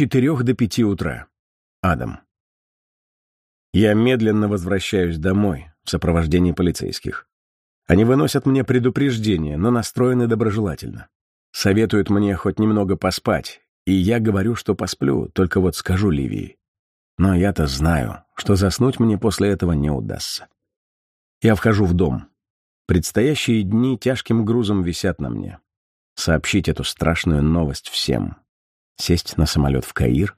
четырех до пяти утра. Адам. Я медленно возвращаюсь домой в сопровождении полицейских. Они выносят мне предупреждение, но настроены доброжелательно. Советуют мне хоть немного поспать, и я говорю, что посплю, только вот скажу Ливии. Но я-то знаю, что заснуть мне после этого не удастся. Я вхожу в дом. Предстоящие дни тяжким грузом висят на мне. Сообщить эту страшную новость всем сесть на самолет в Каир,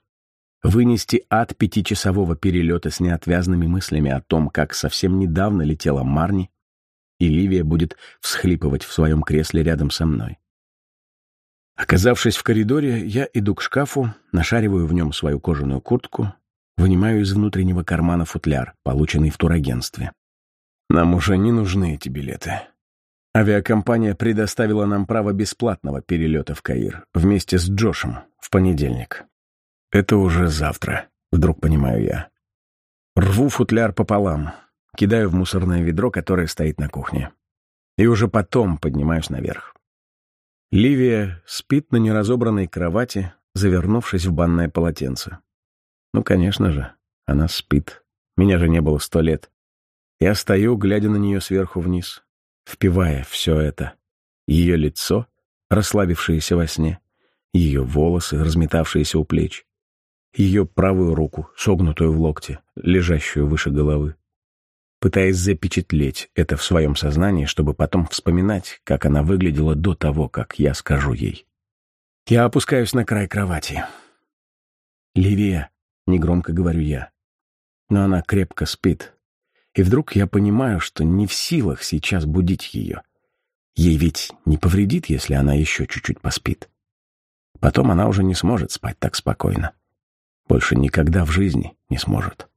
вынести от пятичасового перелета с неотвязными мыслями о том, как совсем недавно летела Марни, и Ливия будет всхлипывать в своем кресле рядом со мной. Оказавшись в коридоре, я иду к шкафу, нашариваю в нем свою кожаную куртку, вынимаю из внутреннего кармана футляр, полученный в турагентстве. Нам уже не нужны эти билеты. Авиакомпания предоставила нам право бесплатного перелета в Каир вместе с Джошем в понедельник. Это уже завтра, вдруг понимаю я. Рву футляр пополам, кидаю в мусорное ведро, которое стоит на кухне. И уже потом поднимаюсь наверх. Ливия спит на неразобранной кровати, завернувшись в банное полотенце. Ну, конечно же, она спит. Меня же не было сто лет. Я стою, глядя на нее сверху вниз впивая все это. Ее лицо, расслабившееся во сне, ее волосы, разметавшиеся у плеч, ее правую руку, согнутую в локте, лежащую выше головы. Пытаясь запечатлеть это в своем сознании, чтобы потом вспоминать, как она выглядела до того, как я скажу ей. Я опускаюсь на край кровати. «Ливия», — негромко говорю я. Но она крепко спит, и вдруг я понимаю, что не в силах сейчас будить ее. Ей ведь не повредит, если она еще чуть-чуть поспит. Потом она уже не сможет спать так спокойно. Больше никогда в жизни не сможет.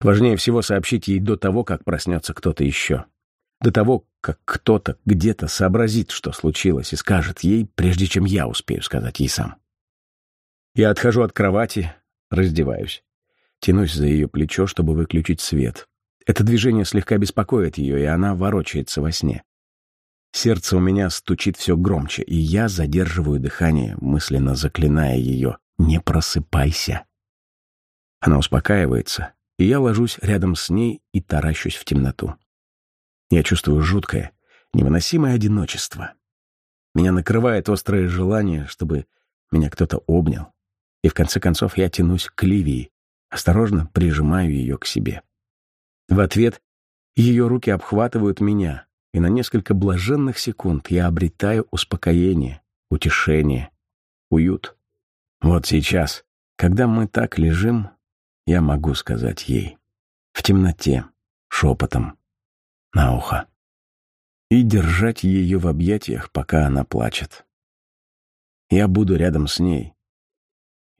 Важнее всего сообщить ей до того, как проснется кто-то еще. До того, как кто-то где-то сообразит, что случилось, и скажет ей, прежде чем я успею сказать ей сам. Я отхожу от кровати, раздеваюсь. Тянусь за ее плечо, чтобы выключить свет. Это движение слегка беспокоит ее, и она ворочается во сне. Сердце у меня стучит все громче, и я задерживаю дыхание, мысленно заклиная ее «Не просыпайся». Она успокаивается, и я ложусь рядом с ней и таращусь в темноту. Я чувствую жуткое, невыносимое одиночество. Меня накрывает острое желание, чтобы меня кто-то обнял. И в конце концов я тянусь к Ливии, осторожно прижимаю ее к себе. В ответ ее руки обхватывают меня, и на несколько блаженных секунд я обретаю успокоение, утешение, уют. Вот сейчас, когда мы так лежим, я могу сказать ей. В темноте, шепотом, на ухо. И держать ее в объятиях, пока она плачет. Я буду рядом с ней,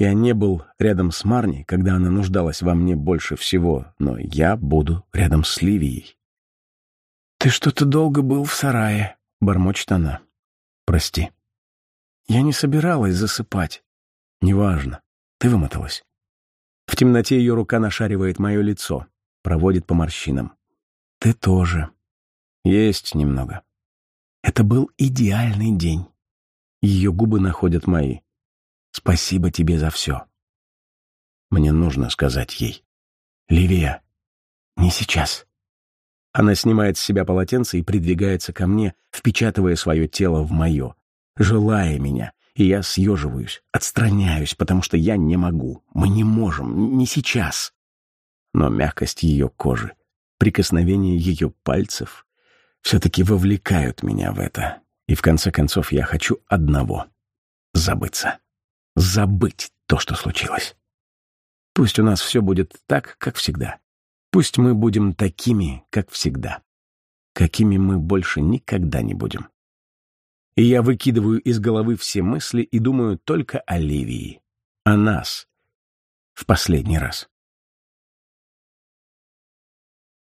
я не был рядом с Марни, когда она нуждалась во мне больше всего, но я буду рядом с Ливией. «Ты что-то долго был в сарае», — бормочет она. «Прости». «Я не собиралась засыпать». «Неважно. Ты вымоталась». В темноте ее рука нашаривает мое лицо, проводит по морщинам. «Ты тоже». «Есть немного». Это был идеальный день. Ее губы находят мои. Спасибо тебе за все. Мне нужно сказать ей. Ливия, не сейчас. Она снимает с себя полотенце и придвигается ко мне, впечатывая свое тело в мое, желая меня, и я съеживаюсь, отстраняюсь, потому что я не могу, мы не можем, не сейчас. Но мягкость ее кожи, прикосновение ее пальцев все-таки вовлекают меня в это, и в конце концов я хочу одного — забыться забыть то, что случилось. Пусть у нас все будет так, как всегда. Пусть мы будем такими, как всегда. Какими мы больше никогда не будем. И я выкидываю из головы все мысли и думаю только о Ливии. О нас. В последний раз.